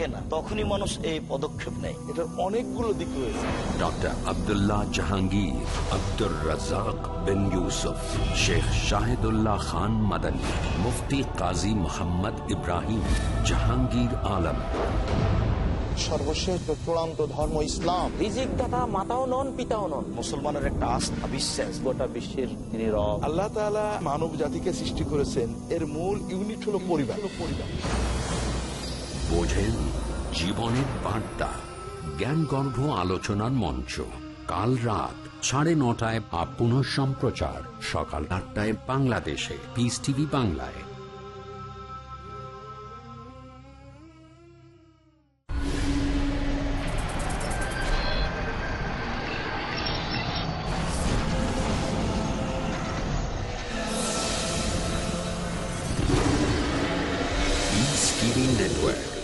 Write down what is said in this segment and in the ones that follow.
না তখনই মানুষ এই পদক্ষেপ নেয়। এটার অনেকগুলো দিক রয়েছে। ডক্টর আবদুল্লাহ জাহাঙ্গীর আব্দুর রাজাক বিন ইউসুফ শেখ শাহিদুল্লাহ খান মাদানী মুফতি কাজী মোহাম্মদ ইব্রাহিম জাহাঙ্গীর আলম। সর্বশেষ চূড়ান্ত ধর্ম ইসলাম রিজিক দাতা মাতাও নন পিতাও নন। মুসলমানের একটা আস্থা বিশ্বাস। গোটা বিশ্বের তিনি আল্লাহ তাআলা মানব জাতিকে সৃষ্টি করেছেন। এর মূল ইউনিট হলো পরিবার পরিবার। বোঝেন জীবনের বার্তা। জ্ঞানগর্ভ আলোচনার মঞ্চ। কাল রাত সাড়ে নটায় বা পুনঃ সম্প্রচার। সকাল আটটায় বাংলাদেশে। পিস টিভি বাংলায়। Network,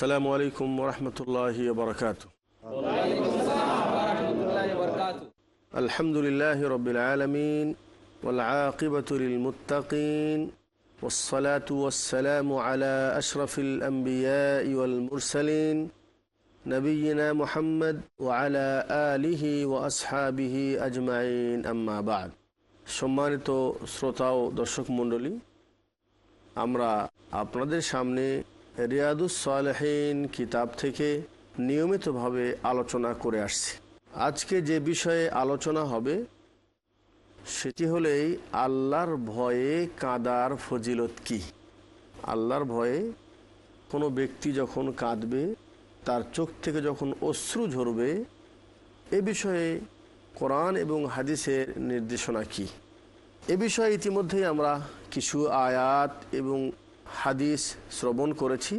السلام عليكم ورحمة الله وبركاته الحمد لله رب العالمين والعاقبة للمتقين والصلاة والسلام على أشرف الأنبياء والمرسلين نبينا محمد وعلى آله وأصحابه أجمعين أما بعد সম্মানিত শ্রোতা ও দর্শক মণ্ডলী আমরা আপনাদের সামনে রিয়াদুস সালেহীন কিতাব থেকে নিয়মিতভাবে আলোচনা করে আসছি। আজকে যে বিষয়ে আলোচনা হবে, সেটি হলেই আল্লাহর ভয়ে কাঁদার ফজিলত কি? আল্লাহর ভয়ে কোনো ব্যক্তি যখন কাঁদবে, তার চোখ থেকে যখন অশ্রু ঝরবে, এ বিষয়ে কোরআন এবং হাদিসের নির্দেশনা কি? এ বিষয়ে ইতিমধ্যেই আমরা কিছু আয়াত এবং হাদিস শ্রবণ করেছি।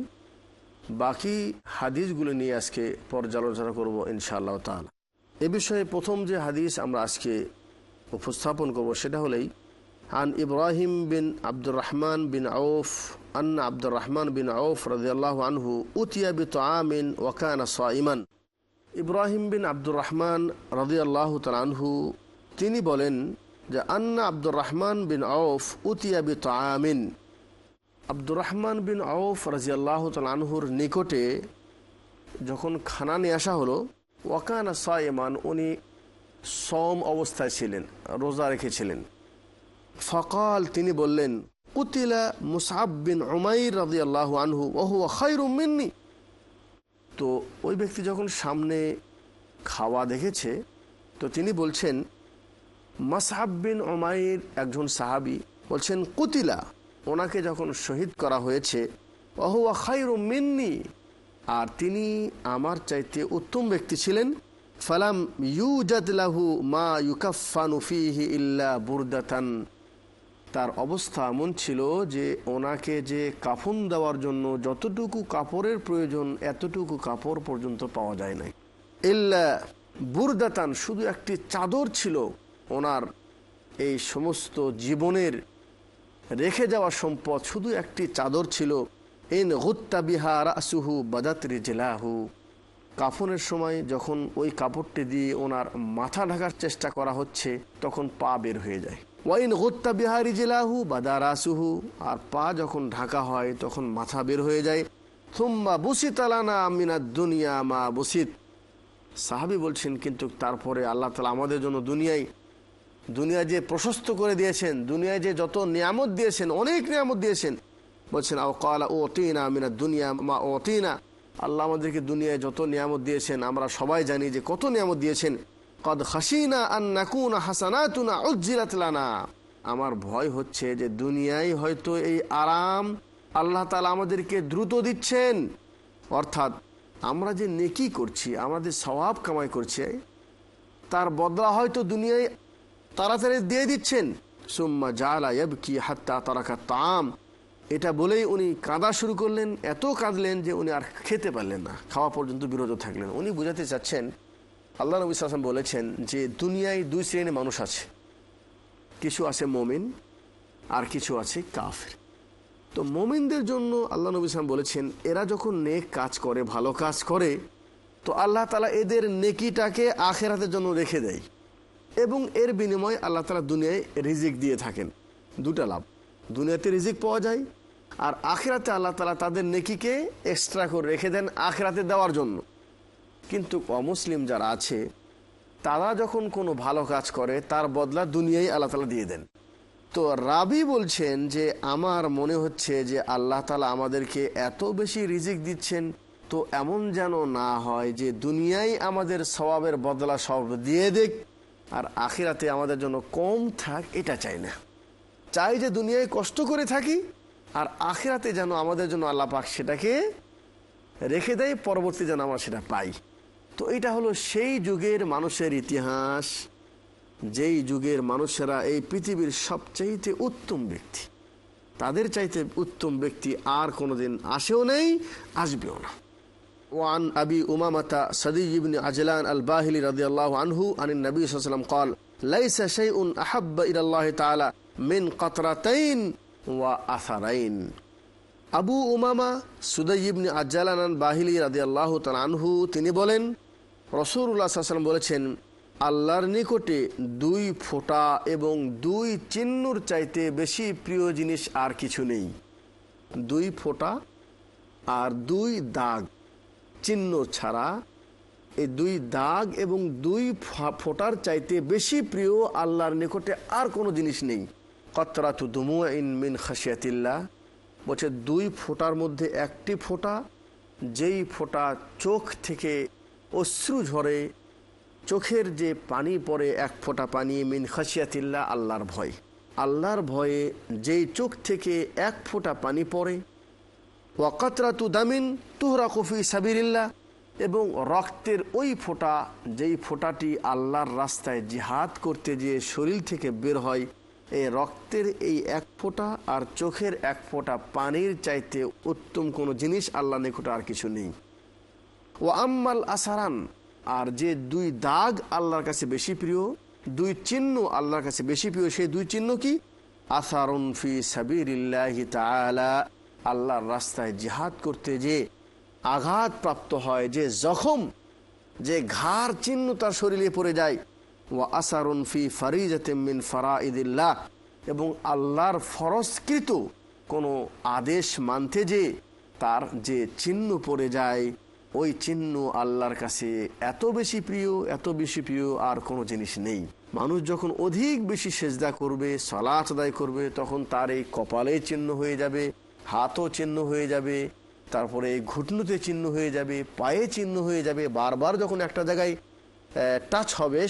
বাকি হাদিসগুলো নিয়ে আজকে পর্যালোচনা করব ইনশাআল্লাহ তাল এ বিষয়ে প্রথম যে হাদিস আমরা আজকে উপস্থাপন করব সেটা হলেই, আন ইব্রাহিম বিন আব্দুর রহমান বিন আউফ, আন্না আব্দুর রহমান বিন আউফ রাজিয়াল্লাহ আনহু উতিয়া বি আমিন ওয়াকানা সাইমান ইব্রাহিম বিন আব্দুর রহমান রাজিয়াল্লাহ আনহু, তিনি বলেন যে, আন্না আব্দুর রহমান বিন আউফ উতিয়া বি আমিন আব্দুর রহমান বিন আউফ রাজিয়াল্লাহ আনহুর নিকটে যখন খানা নিয়ে আসা হলো, ওয়াকানা সাইমান উনি সম অবস্থায় ছিলেন, রোজা রেখেছিলেন। ফকাল, তিনি বললেন, কুতিলা মুসাব বিন উমাইর রাজি আল্লাহ আনহু ওহু খাইরুমিন্নি তো ওই ব্যক্তি যখন সামনে খাওয়া দেখেছে, তো তিনি বলছেন মাসাব বিন ওমাইর একজন সাহাবি বলছেন, কুতিলা ওনাকে যখন শহীদ করা হয়েছে অহুয়া খাইরু মিন্নি। আর তিনি আমার চাইতে উত্তম ব্যক্তি ছিলেন। ফালাম ইউজাদলাহু মা ইউকাফানু ফিহি ইল্লা বুরদাতান। তার অবস্থা এমন ছিল যে, ওনাকে যে কাফন দেওয়ার জন্য যতটুকু কাপড়ের প্রয়োজন, এতটুকু কাপড় পর্যন্ত পাওয়া যায় নাই। ইল্লা বুরদাতান, শুধু একটি চাদর ছিল। ওনার এই সমস্ত জীবনের রেখে যাওয়া সম্পদ শুধু একটি চাদর ছিল। এন গুত্তা বিহার আসুহু বাদাত্রি জেলাহু। কাফনের সময় যখন ওই কাপড়টি দিয়ে ওনার মাথা ঢাকার চেষ্টা করা হচ্ছে, তখন পা বের হয়ে যায়। ওয়াইন গুত্তা বিহারি জেলাহু বাদার আসুহু আর পা যখন ঢাকা হয়, তখন মাথা বের হয়ে যায়। থুম্বা বুসিত আলানা আমিনা দুনিয়া মা বুসিত। সাহাবি বলছেন, কিন্তু তারপরে আল্লাহ তালা আমাদের জন্য দুনিয়ায় দুনিয়া যে প্রশস্ত করে দিয়েছেন দুনিয়ায় যে যত নিয়ামত দিয়েছেন, অনেক নিয়ামত দিয়েছেন। বলছেন ও কালা ও অতিনা মিনা দুনিয়া মা অতিনা আল্লাহ আমাদেরকে দুনিয়ায় যত নিয়ামত দিয়েছেন, আমরা সবাই জানি যে কত নিয়ামত দিয়েছেন। কদ হাসিনা আন নাকুনা হাসানাতুনা উজ্জিলাতলানা আমার ভয় হচ্ছে যে দুনিয়ায় হয়তো এই আরাম আল্লাহ তালা আমাদেরকে দ্রুত দিচ্ছেন। অর্থাৎ আমরা যে নেকি করছি, আমাদের স্বভাব কামাই করছি, তার বদলা হয়তো দুনিয়ায় তাড়াতাড়ি দিয়ে দিচ্ছেন। সুম্মা জালা কি হাত্তা তারাকা তাম এটা বলেই উনি কাঁদা শুরু করলেন, এত কাঁদলেন যে উনি আর খেতে পারলেন না, খাওয়া পর্যন্ত বিরত থাকলেন। উনি বোঝাতে চাচ্ছেন, আল্লাহ নবী সাল্লাম বলেছেন যে দুনিয়ায় দুই শ্রেণির মানুষ আছে। কিছু আছে মমিন, আর কিছু আছে কাফের। তো মমিনদের জন্য আল্লাহ নবী সালাম বলেছেন, এরা যখন নেক কাজ করে, ভালো কাজ করে, তো আল্লাহ তালা এদের নেকিটাকে আখেরাতের জন্য রেখে দেয়। এবং এর বিনিময়ে আল্লাহ তালা দুনিয়ায় রিজিক দিয়ে থাকেন। দুটা লাভ। দুনিয়াতে রিজিক পাওয়া যায় আর আখেরাতে আল্লাহ তালা তাদের নেকিকে এক্সট্রা করে রেখে দেন আখরাতে দেওয়ার জন্য। কিন্তু অমুসলিম যারা আছে, তারা যখন কোনো ভালো কাজ করে, তার বদলা দুনিয়ায় আল্লাহ তালা দিয়ে দেন। তো রাবি বলছেন যে, আমার মনে হচ্ছে যে আল্লাহ তালা আমাদেরকে এত বেশি রিজিক দিচ্ছেন, তো এমন যেন না হয় যে দুনিয়ায় আমাদের স্বভাবের বদলা সব দিয়ে দেখ আর আখিরাতে আমাদের জন্য কম থাক, এটা চাই না। চাই যে দুনিয়ায় কষ্ট করে থাকি, আর আখিরাতে যেন আমাদের জন্য আল্লাহ পাক সেটাকে রেখে দেয়, পরবর্তী যেন আমরা সেটা পাই। তো এটা হলো সেই যুগের মানুষের ইতিহাস, যেই যুগের মানুষেরা এই পৃথিবীর সবচাইতে উত্তম ব্যক্তি। তাদের চাইতে উত্তম ব্যক্তি আর কোনোদিন আসেও নেই, আসবেও না। وعن أبي أمامة صدي بن عجلان الباهلي رضي الله عنه عن النبي صلى الله عليه وسلم قال ليس شيء أحب إلى الله تعالى من قطرتين وأثرين আবু উমামা সুদাই ইবনে আজ্জালান বাহিলি রাদি আল্লাহ আনহু তিনি বলেন রসুল্লাহ সাল্লাম বলেছেন আল্লাহর নিকটে দুই ফোঁটা এবং দুই চিহ্নর চাইতে বেশি প্রিয় জিনিস আর কিছু নেই দুই ফোঁটা আর দুই দাগ চিহ্ন ছাড়া এই দুই দাগ এবং দুই ফোঁটার চাইতে বেশি প্রিয় আল্লাহর নিকটে আর কোনো জিনিস নেই। কতরাতু দুমু ইন মিন খাসিয়াতিল্লাহ বলছে, দুই ফোঁটার মধ্যে একটি ফোঁটা, যেই ফোঁটা চোখ থেকে অশ্রু ঝরে, চোখের যে পানি পড়ে এক ফোঁটা পানি মিন খাসিয়াতিল্লা আল্লাহর ভয়। আল্লাহর ভয়ে যেই চোখ থেকে এক ফোঁটা পানি পড়ে ওয়াকাতরাতু দামিন তুহরা কফি সাবিরিল্লা এবং রক্তের ওই ফোঁটা, যেই ফোঁটাটি আল্লাহর রাস্তায় জিহাদ করতে গিয়ে শরীর থেকে বের হয়, এই রক্তের এই এক ফোঁটা আর চোখের এক ফোঁটা পানির চাইতে উত্তম কোনো জিনিস আল্লাহ নিকটে আর কিছু নেই। ও আম্মাল আসারান, আর যে দুই দাগ আল্লাহর কাছে বেশি প্রিয়, দুই চিহ্ন আল্লাহর কাছে বেশি প্রিয়, সেই দুই চিহ্ন কি? আসারুন ফি তাআলা। আল্লাহর রাস্তায় জিহাদ করতে যে আঘাত প্রাপ্ত হয়, যে জখম, যে ঘাড় চিহ্ন তার শরীরে পড়ে যায় ও আসারুন ফি ফারিজাতে মিন ফারাইদিল্লাহ, এবং আল্লাহর ফরস্কৃত কোনো আদেশ মানতে যে তার যে চিহ্ন পড়ে যায়, ওই চিহ্ন আল্লাহর কাছে এত বেশি প্রিয়, এত বেশি প্রিয় আর কোনো জিনিস নেই। মানুষ যখন অধিক বেশি সেজদা করবে সলাচ আদায় করবে, তখন তার এই কপালে চিহ্ন হয়ে যাবে। হাতও চিহ্ন হয়ে যাবে, তারপরে ঘুটনুতে চিহ্ন হয়ে যাবে, পায়ে চিহ্ন হয়ে যাবে, বারবার যখন একটা জায়গায় টাচ হবে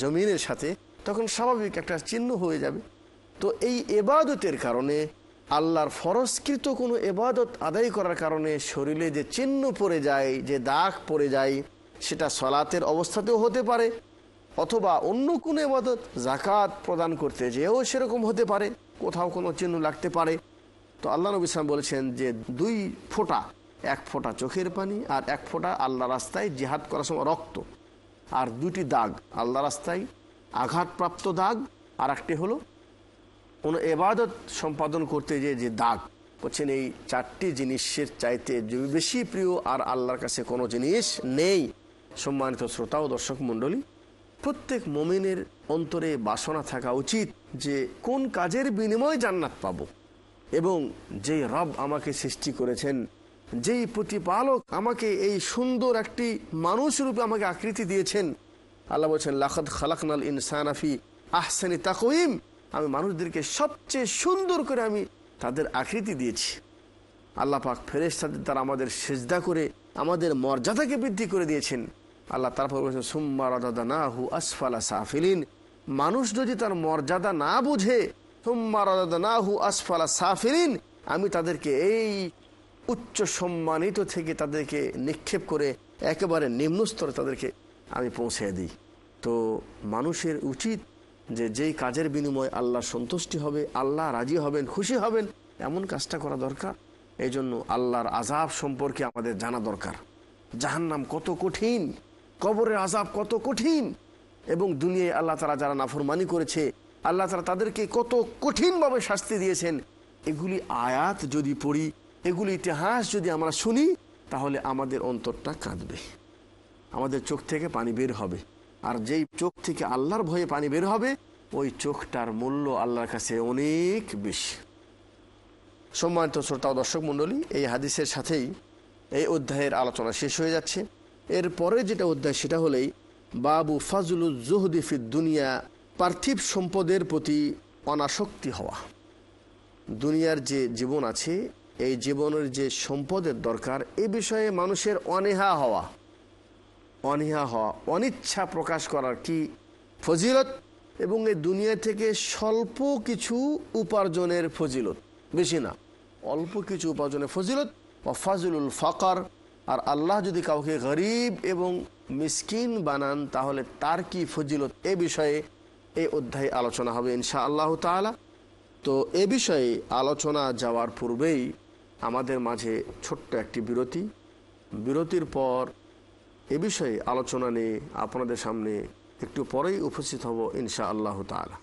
জমিনের সাথে, তখন স্বাভাবিক একটা চিহ্ন হয়ে যাবে। তো এই এবাদতের কারণে, আল্লাহর ফরজকৃত কোনো এবাদত আদায় করার কারণে শরীরে যে চিহ্ন পড়ে যায়, যে দাগ পড়ে যায়, সেটা সলাতের অবস্থাতেও হতে পারে, অথবা অন্য কোনো এবাদত জাকাত প্রদান করতে যেও সেরকম হতে পারে, কোথাও কোনো চিহ্ন লাগতে পারে। তো আল্লাহ নবী ইসলাম বলেছেন যে দুই ফোঁটা, এক ফোঁটা চোখের পানি আর এক ফোঁটা আল্লাহ রাস্তায় জিহাদ করার সময় রক্ত আর দুটি দাগ আল্লাহ রাস্তায় আঘাতপ্রাপ্ত দাগ আর একটি হলো কোনো এবাদত সম্পাদন করতে যে যে দাগ। বলছেন এই চারটি জিনিসের চাইতে বেশি প্রিয় আর আল্লাহর কাছে কোনো জিনিস নেই, সম্মানিত শ্রোতা ও দর্শক মণ্ডলী, প্রত্যেক মমিনের অন্তরে বাসনা থাকা উচিত যে কোন কাজের বিনিময়ে জান্নাত পাবো। এবং যেই রব আমাকে সৃষ্টি করেছেন, যেই প্রতিপালক আমাকে এই সুন্দর একটি মানুষ রূপে আমাকে আকৃতি দিয়েছেন, আল্লাহ বলছেন লাখদ খালাকনাল ইনসানাফি আহসানি তাকইম আমি মানুষদেরকে সবচেয়ে সুন্দর করে আমি তাদের আকৃতি দিয়েছি। আল্লাহ পাক ফেরেশতাদের দ্বারা আমাদের সেজদা করে আমাদের মর্যাদাকে বৃদ্ধি করে দিয়েছেন। আল্লাহ তারপর বলছেন, সুম্মা রাদানাহু আসফালা সাফিলিন। মানুষ যদি তার মর্যাদা না বুঝে আসফালা আমি তাদেরকে এই উচ্চ সম্মানিত থেকে তাদেরকে নিক্ষেপ করে একেবারে নিম্ন স্তরে তাদেরকে আমি পৌঁছে দিই। তো মানুষের উচিত যে যেই কাজের বিনিময়ে আল্লাহ সন্তুষ্টি হবে, আল্লাহ রাজি হবেন, খুশি হবেন, এমন কাজটা করা দরকার। এই জন্য আল্লাহর আজাব সম্পর্কে আমাদের জানা দরকার। জাহান্নাম কত কঠিন, কবরের আজাব কত কঠিন, এবং দুনিয়ায় আল্লাহ তারা যারা নাফরমানি করেছে আল্লাহ তারা তাদেরকে কত কঠিনভাবে শাস্তি দিয়েছেন। এগুলি আয়াত যদি পড়ি, এগুলি ইতিহাস যদি আমরা শুনি, তাহলে আমাদের অন্তরটা কাঁদবে। আমাদের চোখ থেকে পানি বের হবে। আর যেই চোখ থেকে আল্লাহর ভয়ে পানি বের হবে, ওই চোখটার মূল্য আল্লাহর কাছে অনেক বেশি। সম্মানিত শ্রোতা দর্শক মণ্ডলী, এই হাদিসের সাথেই এই অধ্যায়ের আলোচনা শেষ হয়ে যাচ্ছে। এরপরে যেটা অধ্যায়, সেটা হলেই বাবু ফাজলুল জুহদিফিদ দুনিয়া পার্থিব সম্পদের প্রতি অনাসক্তি হওয়া। দুনিয়ার যে জীবন আছে, এই জীবনের যে সম্পদের দরকার, এ বিষয়ে মানুষের অনীহা হওয়া। অনীহা হওয়া, অনিচ্ছা প্রকাশ করার কি ফজিলত? এবং এই দুনিয়া থেকে স্বল্প কিছু উপার্জনের ফজিলত, বেশি না, অল্প কিছু উপার্জনের ফজিলত। ও ফাজলুল ফাকার, আর আল্লাহ যদি কাউকে গরিব এবং মিসকিন বানান, তাহলে তার কি ফজিলত? এ বিষয়ে এই অধ্যায়ে আলোচনা হবে ইনশা আল্লাহ তালা তো এ বিষয়ে আলোচনা যাওয়ার পূর্বেই আমাদের মাঝে ছোট্ট একটি বিরতি। বিরতির পর এ বিষয়ে আলোচনা নিয়ে আপনাদের সামনে একটু পরেই উপস্থিত হব ইনশা আল্লাহ তালা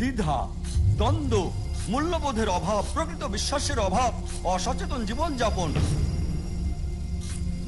দ্বিধা, দ্বন্দ্ব, মূল্যবোধের অভাব, প্রকৃত বিশ্বাসের অভাব, অসচেতন জীবনযাপন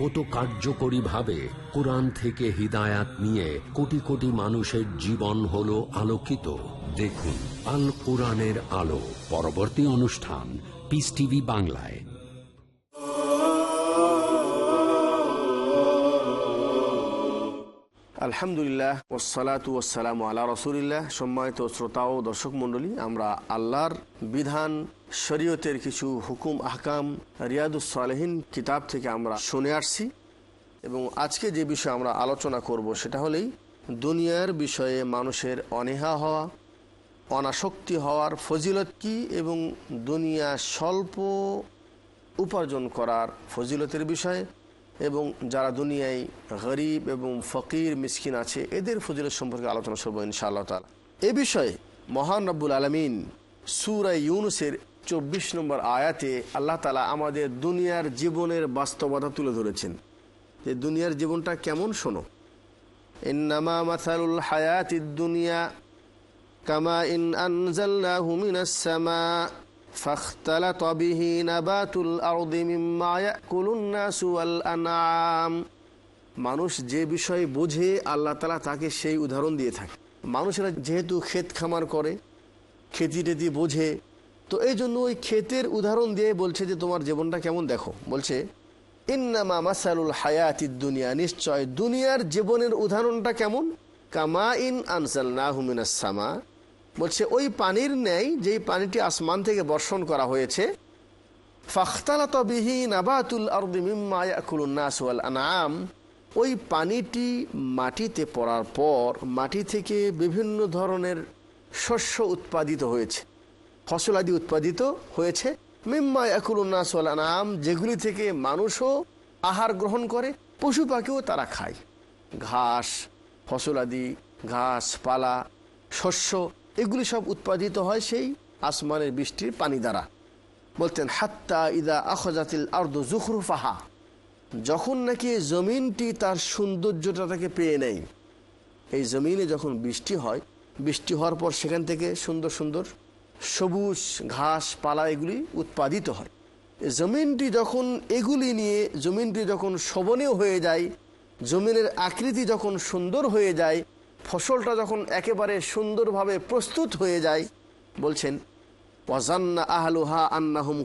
কত কার্যকরী ভাবে কোরআন থেকে হৃদায়াত নিয়ে কোটি কোটি মানুষের জীবন হল আলোকিত। দেখুন আল কোরআনের আলো। পরবর্তী অনুষ্ঠান পিস টিভি বাংলায়। আলহামদুলিল্লাহ ওসালাতু ওসালাম আল্লাহ রসুলিল্লাহ। সম্মানিত শ্রোতা ও দর্শক মণ্ডলী, আমরা আল্লাহর বিধান, শরীয়তের কিছু হুকুম, আহকাম রিয়াদুসালেহীন কিতাব থেকে আমরা শুনে আসছি এবং আজকে যে বিষয়ে আমরা আলোচনা করব সেটা হলেই দুনিয়ার বিষয়ে মানুষের অনীহা হওয়া, অনাসক্তি হওয়ার ফজিলত কি এবং দুনিয়া স্বল্প উপার্জন করার ফজিলতের বিষয়ে এবং যারা দুনিয়ায় গরিব এবং ফকির, মিসকিন আছে, এদের ফজিলত সম্পর্কে আলোচনা করব ইনশাআল্লাহ তালা এ বিষয়ে মহান রব্বুল আলমিন সুরাই ইউনুসের চব্বিশ নম্বর আয়াতে আল্লাহ তালা আমাদের দুনিয়ার জীবনের বাস্তবতা তুলে ধরেছেন। যে দুনিয়ার জীবনটা কেমন শোনো। হায়াতিদ দুনিয়া কামা ইন আনজালনাহু মিনাস সামা। فاختلط به نبات الأرض مما يأكل الناس والأنعام মানুষ যে বিষয় বোঝে আল্লাহ তালা তাকে সেই উদাহরণ দিয়ে থাকে মানুষেরা যেহেতু ক্ষেত খামার করে খেতি টেতি বোঝে তো এই জন্য ওই ক্ষেতের উদাহরণ দিয়ে বলছে যে তোমার জীবনটা কেমন দেখো বলছে ইন্নামা মাসালুল হায়াতিদ দুনিয়া নিশ্চয় দুনিয়ার জীবনের উদাহরণটা কেমন কামা ইন আনসাল না হুমিনাসামা বলছে, ওই পানির ন্যায় যেই পানিটি আসমান থেকে বর্ষণ করা হয়েছে নাস ওই পানিটি মাটিতে পড়ার পর মাটি থেকে বিভিন্ন ধরনের শস্য উৎপাদিত হয়েছে ফসলাদি উৎপাদিত হয়েছে। মিম্মা একুলুন্নাস নাম যেগুলি থেকে মানুষও আহার গ্রহণ করে পশু পাখিও তারা খায়। ঘাস ফসলাদি ঘাস, পালা, শস্য এগুলি সব উৎপাদিত হয় সেই আসমানের বৃষ্টির পানি দ্বারা। বলতেন, হাত্তা ইদা আখজাতিল আর্দ জুখরুফাহা। যখন নাকি জমিনটি তার সৌন্দর্যটাকে পেয়ে নেয় এই জমিনে যখন বৃষ্টি হয়, বৃষ্টি হওয়ার পর সেখান থেকে সুন্দর সুন্দর সবুজ ঘাস, পালা এগুলি উৎপাদিত হয়। জমিনটি যখন এগুলি নিয়ে, জমিনটি যখন শোভনীয় হয়ে যায়, জমিনের আকৃতি যখন সুন্দর হয়ে যায় ফসলটা যখন একেবারে সুন্দরভাবে প্রস্তুত হয়ে যায়, বলছেন, ওয়াজান্না আন্নাহুম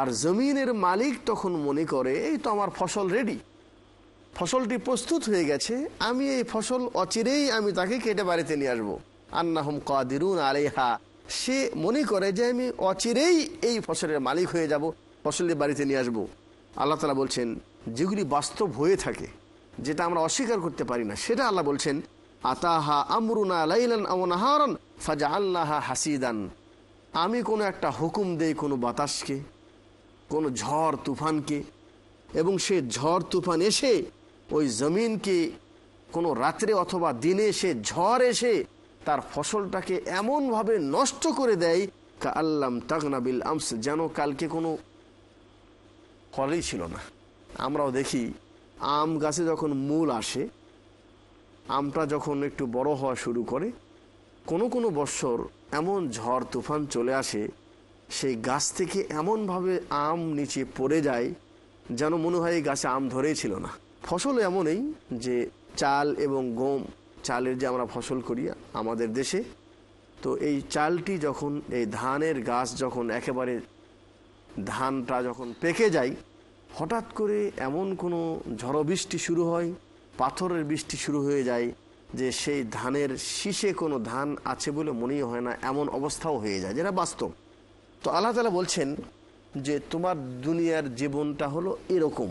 আর জমিনের মালিক তখন মনে করে, এই তো আমার ফসল রেডি ফসলটি প্রস্তুত হয়ে গেছে, আমি এই ফসল অচিরেই আমি তাকে কেটে বাড়িতে নিয়ে আসব। আন্নাহুম কাদিরুন আলেহা সে মনে করে যে আমি অচিরেই এই ফসলের মালিক হয়ে যাব ফসলের বাড়িতে নিয়ে আসব। আল্লাহ তালা বলছেন, যেগুলি বাস্তব হয়ে থাকে যেটা আমরা অস্বীকার করতে পারি না, সেটা আল্লাহ বলছেন, আতাহা আমরুনা লাইলান ফাজা আল্লাহা হাসিদান। আমি কোনো একটা হুকুম দেই কোনো বাতাসকে, কোনো ঝড় তুফানকে, এবং সে ঝড় তুফান এসে ওই জমিনকে, কোনো রাত্রে অথবা দিনে সে ঝড় এসে তার ফসলটাকে এমনভাবে নষ্ট করে দেয় কা আল্লাম তাগনাবিল আমস, যেন কালকে কোনো ফলই ছিল না। আমরাও দেখি আম গাছে যখন মূল আসে, আমটা যখন একটু বড় হওয়া শুরু করে, কোনো কোনো বৎসর এমন ঝড় তুফান চলে আসে, সেই গাছ থেকে এমনভাবে আম নিচে পড়ে যায় যেন মনে হয় এই গাছে আম ধরেই ছিল না। ফসল এমনই যে চাল এবং গম, চালের যে আমরা ফসল করি আমাদের দেশে, তো এই চালটি যখন, এই ধানের গাছ যখন একেবারে ধানটা যখন পেকে যায় হঠাৎ করে এমন কোনো ঝড় বৃষ্টি শুরু হয়, পাথরের বৃষ্টি শুরু হয়ে যায় যে সেই ধানের শীষে কোনো ধান আছে বলে মনেই হয় না, এমন অবস্থাও হয়ে যায়, যেটা বাস্তব। তো আল্লাহ তালা বলছেন যে তোমার দুনিয়ার জীবনটা হলো এরকম।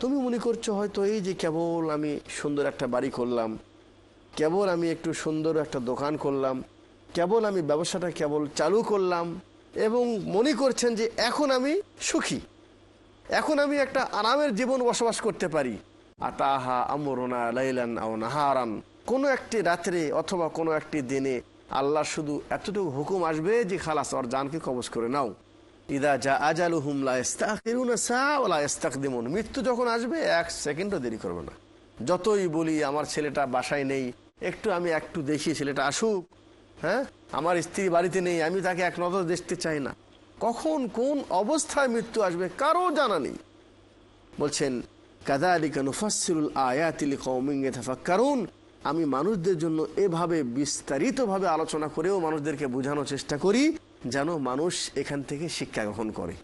তুমি মনে করছ হয়তো এই যে কেবল আমি সুন্দর একটা বাড়ি করলাম, কেবল আমি একটু সুন্দর একটা দোকান করলাম, কেবল আমি ব্যবসাটা কেবল চালু করলাম, এবং মনে করছেন যে এখন আমি সুখী। এখন আমি একটা আরামের জীবন বসবাস করতে পারি। আতাহা আমরনা লাইলান আও নাহারান। কোনো একটি রাত্রে অথবা কোনো একটি দিনে আল্লাহ শুধু এতটুকু হুকুম আসবে যে খালাস ওর জানকে কবজ করে নাও। ইদা যা আজালু হুমলা ইস্তাকিমুন মৃত্যু যখন আসবে, এক সেকেন্ডও দেরি করবে না। যতই বলি, আমার ছেলেটা বাসায় নেই, একটু আমি একটু দেখি ছেলেটা আসুক। হ্যাঁ? আমার স্ত্রী বাড়িতে নেই, আমি তাকে এক নজর দেখতে চাই না। কখন কোন অবস্থায় মৃত্যু আসবে কারো জানা নেই বলছেন কাদালিকা নুফাসিরুল আয়াতিল কৌমিঙ্গে কারণ আমি মানুষদের জন্য এভাবে বিস্তারিতভাবে আলোচনা করেও মানুষদেরকে বোঝানোর চেষ্টা করি যেন মানুষ এখান থেকে শিক্ষা গ্রহণ করে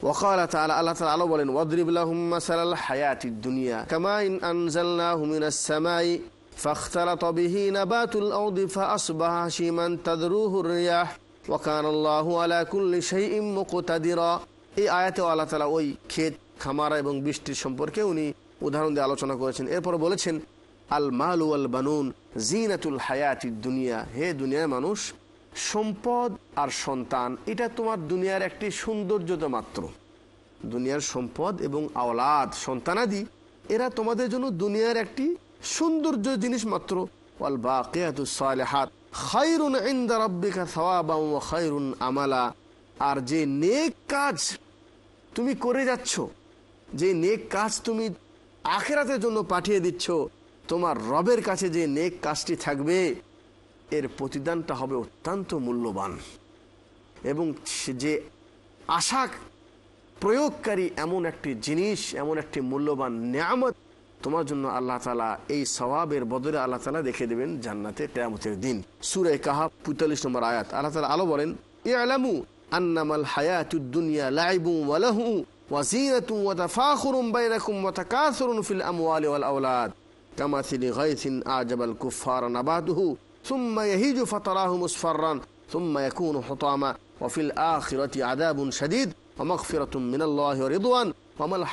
ওকাল তাআলা আল্লাহ তাআলা আলো বলেন ওয়াদরিব লাহুম মাসালাল হায়াতিদ দুনিয়া কামা ইন আনজালনাহু মিনাস সামাই فاختلط به نبات الأرض فأصبح هشيما تذروه الرياح এই ওই ক্ষেত, খামারা এবং বৃষ্টির সম্পর্কে উনি উদাহরণ দিয়ে আলোচনা করেছেন। এরপর বলেছেন আল মাল বানুন হায়াতি দুনিয়া। হে দুনিয়ার মানুষ, সম্পদ আর সন্তান, এটা তোমার দুনিয়ার একটি সৌন্দর্যত মাত্র। দুনিয়ার সম্পদ এবং আওলাদ, সন্তানাদি, এরা তোমাদের জন্য দুনিয়ার একটি সৌন্দর্য জিনিস মাত্র। আল বা কেয়াতুসালেহাত খায়রুন ইনদা রাব্বিকা ওয়া খায়রুন আমালা। আর যে নেক কাজ তুমি করে যাচ্ছ, যে নেক কাজ তুমি আখেরাতের জন্য পাঠিয়ে দিচ্ছ, তোমার রবের কাছে যে নেক কাজটি থাকবে, এর প্রতিদানটা হবে অত্যন্ত মূল্যবান। এবং যে আশা প্রয়োগকারী এমন একটি জিনিস, এমন একটি মূল্যবান নিয়ামত তোমার জন্য আল্লাহ তালা এই সবাবের বদলে আল্লাহ তালা দেখে দেবেন জান্নাতে কেয়ামতের দিন। সুরে কাহা পঁয়তাল্লিশ নম্বর আয়াত। আল্লাহ তালা আলো বলেন এ আলামু আন্নামাল হায়াতুদ্দুনিয়া লাইবু ওয়ালাহু ওয়াজিনাতু ওয়া তাফাখুরুম বাইনাকুম ওয়া তাকাসুরুন ফিল আমওয়ালি ওয়াল আওলাদ। কামাথিলি গায়থিন আজাবাল কুফার নাবাতুহু সুম্মা ইয়াহিজু ফাতারাহু মুসফাররান, সুম্মা ইয়াকুনু হুতামা ওয়া ফিল আখিরাতি আযাবুন শাদীদ ওয়া মাগফিরাতুম মিনাল্লাহি ওয়া রিদওয়ান। অমাল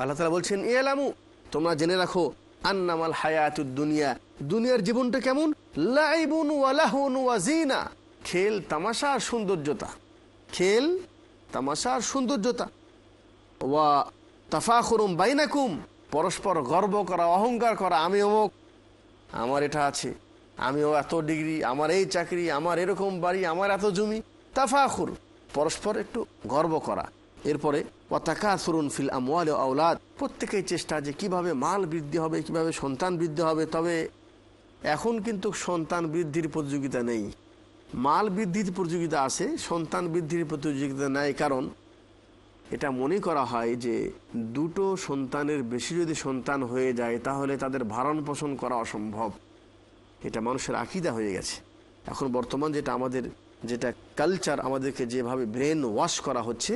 আল্লাহ তালা বলছেন, এ এলামু তোমরা জেনে রাখো, আন্নামাল হায়াতুদ দুনিয়া, দুনিয়ার জীবনটা কেমন? লাইবুন ওয়ালাহুন খেল, তামাশা আর সৌন্দর্যতা। খেল, তামাশা আর সৌন্দর্যতা। ওয়া তাফাখুরুম বাইনাকুম। পরস্পর গর্ব করা, অহংকার করা আমি অমুক। আমার এটা আছে। আমিও এত ডিগ্রি, আমার এই চাকরি, আমার এরকম বাড়ি, আমার এত জমি। তাফাখুর। পরস্পর একটু গর্ব করা। এরপরে ওয়াতাকাসুরুন ফিল আমওয়াল ও আওলাদ। প্রত্যেকেই চেষ্টা যে কীভাবে মাল বৃদ্ধি হবে, কীভাবে সন্তান বৃদ্ধি হবে। তবে এখন কিন্তু সন্তান বৃদ্ধির প্রতিযোগিতা নেই। মাল বৃদ্ধির প্রতিযোগিতা আছে, সন্তান বৃদ্ধির প্রতিযোগিতা নেই। কারণ এটা মনে করা হয় যে দুটো সন্তানের বেশি যদি সন্তান হয়ে যায়, তাহলে তাদের ভারণ পোষণ করা অসম্ভব। এটা মানুষের আকিদা হয়ে গেছে। এখন বর্তমান যেটা আমাদের, যেটা কালচার আমাদেরকে যেভাবে ব্রেন ওয়াশ করা হচ্ছে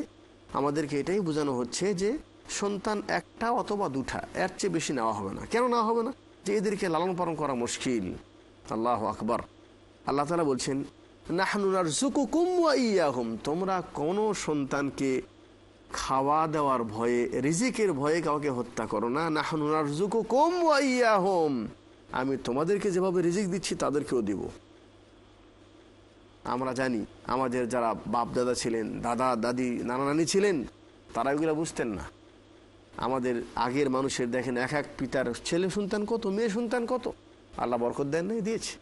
আমাদেরকে এটাই বোঝানো হচ্ছে যে সন্তান একটা অথবা দুটা, এর চেয়ে বেশি নেওয়া হবে না। কেন নেওয়া হবে না? যে এদেরকে লালন পালন করা মুশকিল। আল্লাহ আকবর। আল্লাহ তালা বলছেন নাহনুনার ইয়াহুম। তোমরা কোনো সন্তানকে খাওয়া দেওয়ার ভয়ে, রিজিকের ভয়ে কাউকে হত্যা করো না। নাহনুনার ইয়াহুম। আমি তোমাদেরকে যেভাবে রিজিক দিচ্ছি, তাদেরকেও দিব। আমরা জানি আমাদের যারা বাপ দাদা ছিলেন, দাদা, দাদি, নানা নানি ছিলেন তারা এগুলো বুঝতেন না? আমাদের আগের মানুষের দেখেন এক এক পিতার ছেলে সন্তান কত, মেয়ে সন্তান কত? আল্লাহ বরকত দেন নাই, দিয়েছে।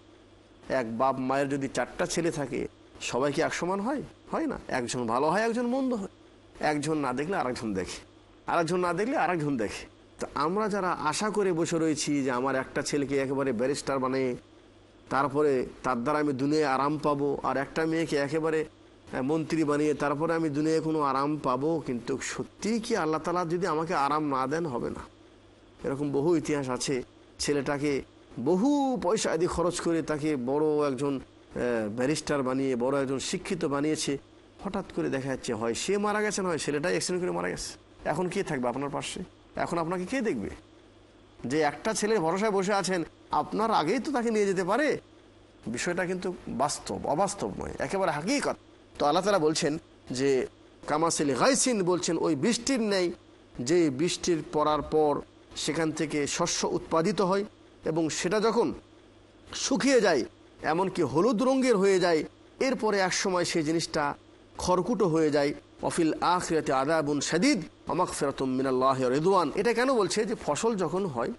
এক বাপ মায়ের যদি চারটা ছেলে থাকে, সবাই কি এক সমান হয়? হয় না। একজন ভালো হয়, একজন মন্দ হয়। একজন না দেখলে আরেকজন দেখে। আরেকজন না দেখলে আরেকজন দেখে। তো আমরা যারা আশা করে বসে রয়েছি যে আমার একটা ছেলেকে একেবারে ব্যারিস্টার বানিয়ে তারপরে তার দ্বারা আমি দুনিয়ায় আরাম পাবো। আর একটা মেয়েকে একেবারে মন্ত্রী বানিয়ে তারপরে আমি দুনিয়ায় কোনো আরাম পাবো, কিন্তু সত্যিই কি আল্লাহ তালা যদি আমাকে আরাম না দেন, হবে না। এরকম বহু ইতিহাস আছে। ছেলেটাকে বহু পয়সা আদি খরচ করে তাকে বড় একজন ব্যারিস্টার বানিয়ে, বড় একজন শিক্ষিত বানিয়েছে। হঠাৎ করে দেখা যাচ্ছে, হয় সে মারা গেছে না হয় ছেলেটাই অ্যাক্সিডেন্ট করে মারা গেছে। এখন কে থাকবে আপনার পাশে? এখন আপনাকে কে দেখবে? যে একটা ছেলের ভরসায় বসে আছেন, আপনার আগেই তো তাকে নিয়ে যেতে পারে। বিষয়টা কিন্তু বাস্তব, অবাস্তব নয়, একেবারে হাকিকত। তো আল্লাহ তালা বলছেন যে, কামাসিল গাইসিন বলছেন, ওই বৃষ্টির নেই, যে বৃষ্টির পড়ার পর সেখান থেকে শস্য উৎপাদিত হয় এবং সেটা যখন শুকিয়ে যায়, এমনকি হলুদ রঙের হয়ে যায়, এরপরে একসময় সেই জিনিসটা খড়কুটো হয়ে যায় অফিল আখরিয়াতে আদাবুন সাদিদ আমাক ফেরতম মিনাল্লাহ রেদওয়ান। এটা কেন বলছে যে ফসল যখন হয়,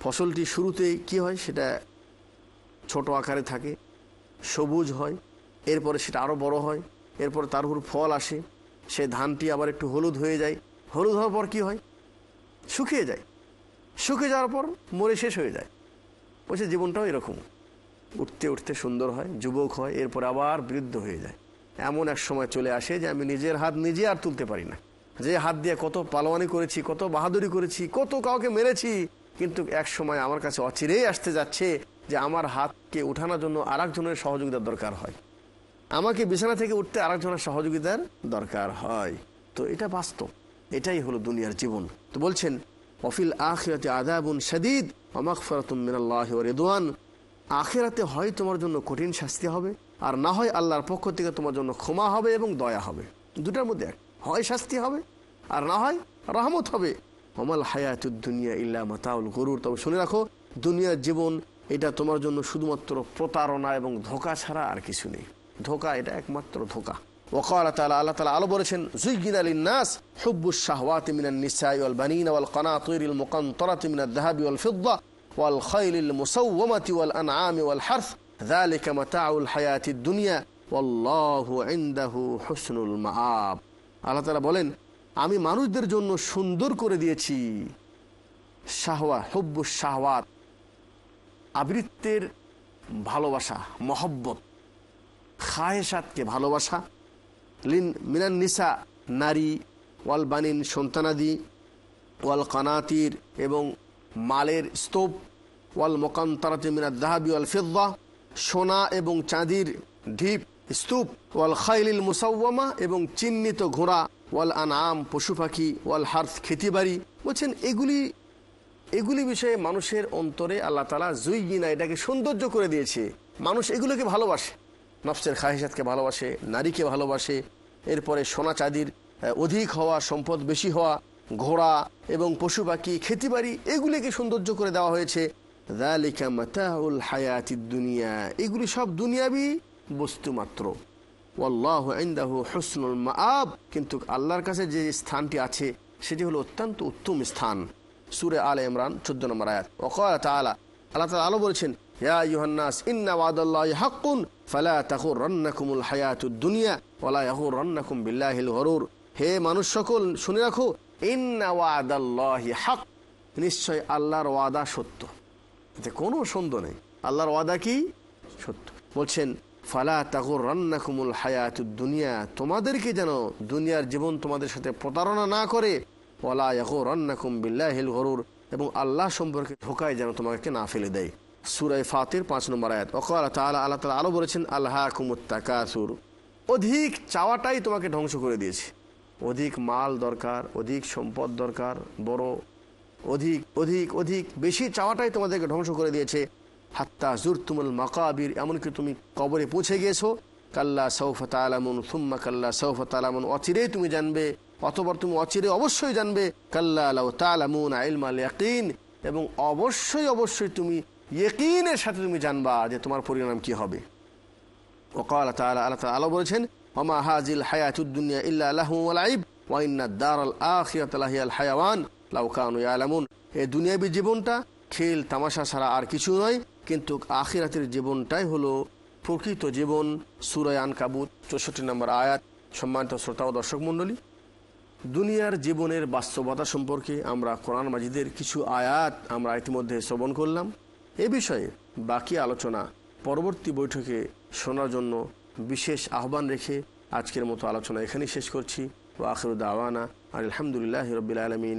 ফসলটি শুরুতেই কি হয়? সেটা ছোট আকারে থাকে, সবুজ হয়, এরপরে সেটা আরও বড় হয়, এরপরে তার উপর ফল আসে, সে ধানটি আবার একটু হলুদ হয়ে যায়। হলুদ হওয়ার পর কি হয়? শুকিয়ে যায়। শুকিয়ে যাওয়ার পর মরে শেষ হয়ে যায়। বলছে জীবনটাও এরকম। উঠতে উঠতে সুন্দর হয়, যুবক হয়, এরপর আবার বৃদ্ধ হয়ে যায়। এমন এক সময় চলে আসে যে আমি নিজের হাত নিজে আর তুলতে পারি না। যে হাত দিয়ে কত পালোয়ানি করেছি, কত বাহাদুরি করেছি, কত কাউকে মেরেছি, কিন্তু এক সময় আমার কাছে অচিরেই আসতে যাচ্ছে যে আমার হাতকে উঠানোর জন্য আর একজনের সহযোগিতার দরকার হয়। আমাকে বিছানা থেকে উঠতে আরেকজনের সহযোগিতার দরকার হয়। তো এটা বাস্তব। এটাই হলো দুনিয়ার জীবন। তো বলছেন, অফিল আখিরাতে আদাবুন শাদিদ অমাকফরাতুম মিনাল্লাহ ওয়া রিদওয়ান। আখেরাতে হয় তোমার জন্য কঠিন শাস্তি হবে। আর না হয় আল্লাহর পক্ষ থেকে তোমার জন্য ক্ষমা হবে এবং দয়া হবে। দুটার মধ্যে এক, হয় শাস্তি হবে, আর না হয় রহমত হবে। অমাল হায়াতুদ্দুনিয়া ইল্লা মাতাউল গরুর। তবে শুনে রাখো, দুনিয়ার জীবন, এটা তোমার জন্য শুধুমাত্র প্রতারণা এবং ধোকা ছাড়া আর কিছু নেই। ধোকা এটা একমাত্র ধোকা। ওকাল আল্লাহ তালা আলো বলেছেন জুইগিন আলী বানিন ওয়াল ওয়াল ذلك متاع الحياة الدنيا والله عنده حسن المآب আল্লাহ তাআলা বলেন আমি মানুষদের জন্য সুন্দর করে দিয়েছি শাহওয়া হুব্বু শাহওয়াত আবৃত্তের ভালোবাসা মহব্বত খায়েসাতকে ভালোবাসা লিন মিনান নিসা নারী ওয়াল বানিন সন্তানাদি ওয়াল কানাতির এবং মালের স্তূপ ওয়াল মোকান্তারাতে মিনাদ দাহাবি ওয়াল ফিদ্দা সোনা এবং চাঁদির ঢিপ, স্তূপ, ওয়াল খাইলিল মুসাওয়ামা এবং চিহ্নিত ঘোড়া, ওয়াল আনাম, পশু পাখি, ওয়াল হার্থ খেতিবাড়ি। বলছেন, এগুলি এগুলি বিষয়ে মানুষের অন্তরে আল্লাহ তালা জুইগিনা এটাকে সৌন্দর্য করে দিয়েছে। মানুষ এগুলোকে ভালোবাসে। নফসের খাহিসাতকে ভালোবাসে, নারীকে ভালোবাসে, এরপরে সোনা চাঁদির অধিক হওয়া, সম্পদ বেশি হওয়া, ঘোড়া এবং পশু পাখি, খেতিবাড়ি, এগুলিকে সৌন্দর্য করে দেওয়া হয়েছে। হায়াতিদ দুনিয়া এগুলি সব দুনিয়াবি বস্তু মাত্র। ওয়াল্লাহু ইনদাহু হুসনুল মাআব। কিন্তু আল্লাহর কাছে যে স্থানটি আছে, সেটি হলো অত্যন্ত উত্তম স্থান। সূরা আলে ইমরান 14 নম্বর আয়াত। ওয়াকালা তাআলা, আল্লাহ তাআলা আলো বলেছেন দুনিয়া হে মানুষ সকল, শুনে হক নিশ্চয় আল্লাহর ওয়াদা সত্য। এতে কোনো সন্দেহ নেই। আল্লাহর ওয়াদা কি? সত্য। বলছেন, ফালা তাগুর রান্নাকুমুল হায়াতুদ দুনিয়া। তোমাদেরকে যেন দুনিয়ার জীবন তোমাদের সাথে প্রতারণা না করে ওলা ইয়াকু রান্নাকুম বিল্লাহিল গরুর। এবং আল্লাহ সম্পর্কে ধোকায় যেন তোমাকে না ফেলে দেয়। সুরাই ফাতির পাঁচ নম্বর আয়াত। অকাল তাআলা, আল্লাহ তালা আলো বলেছেন আল্লাহ কুমুত্তাকাসুর অধিক চাওয়াটাই তোমাকে ধ্বংস করে দিয়েছে। অধিক মাল দরকার, অধিক সম্পদ দরকার, বড় অধিক অধিক অধিক, বেশি চাওয়াটাই তোমাদেরকে ধ্বংস করে দিয়েছে। হাত্তা জুর তুমুল মকাবির, এমনকি তুমি কবরে পৌঁছে গিয়েছো। কাল্লা সৌফত আলামুন সুম্মা কাল্লা সৌফত আলামুন অচিরেই তুমি জানবে অতবার তুমি অচিরে অবশ্যই জানবে, কাল্লা আলাউ তালামুন আইলমাল ইয়াকিন। এবং অবশ্যই অবশ্যই তুমি ইয়েকিনের সাথে তুমি জানবা যে তোমার পরিণাম কি হবে। ওকাল তালা আল্লাহ তালা আলো বলেছেন ওমা হাজিল হায়াতুদ্দুনিয়া ইল্লা আলাহু আলাইব ওয়াইন্না দার আল আখিয়াত হায়াওয়ান। লাউ কানু ইয়ালামুন। এই দুনিয়াবী জীবনটা খেল, তামাশা ছাড়া আর কিছু নয়, কিন্তু আখিরাতের জীবনটাই হলো প্রকৃত জীবন। সূরা আনকাবুত 64 নম্বর আয়াত, সম্মানিত শ্রোতা ও দর্শক মণ্ডলী, দুনিয়ার জীবনের বাস্তবতা সম্পর্কে আমরা কোরআন মাজিদের কিছু আয়াত আমরা ইতিমধ্যে শ্রবণ করলাম। এ বিষয়ে বাকি আলোচনা পরবর্তী বৈঠকে শোনার জন্য বিশেষ আহ্বান রেখে আজকের মতো আলোচনা এখানেই শেষ করছি। ও আখরুদ আওয়ানা আলহামদুলিল্লাহ রবিল আলমিন।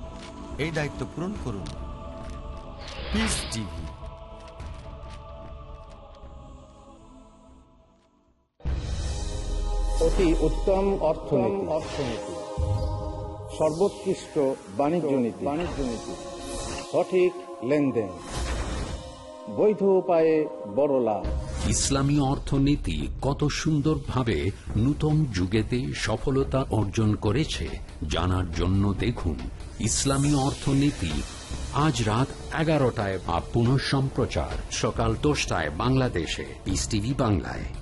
এই দায়িত্ব পূরণ করুন। পিস টিভি অতি উত্তম অর্থনীতি। অর্থনীতি সর্বোৎকৃষ্ট বাণিজ্য নীতি বাণিজ্য নীতি। সঠিক লেনদেন। বৈধ উপায়ে বড় লাভ। ইসলামী অর্থনীতি কত সুন্দরভাবে নূতন যুগেতে সফলতা অর্জন করেছে, জানার জন্য দেখুন ইসলামী অর্থনীতি। আজ রাত এগারোটায় বা পুনঃ সম্প্রচার সকাল দশটায় বাংলাদেশে ইস বাংলায়।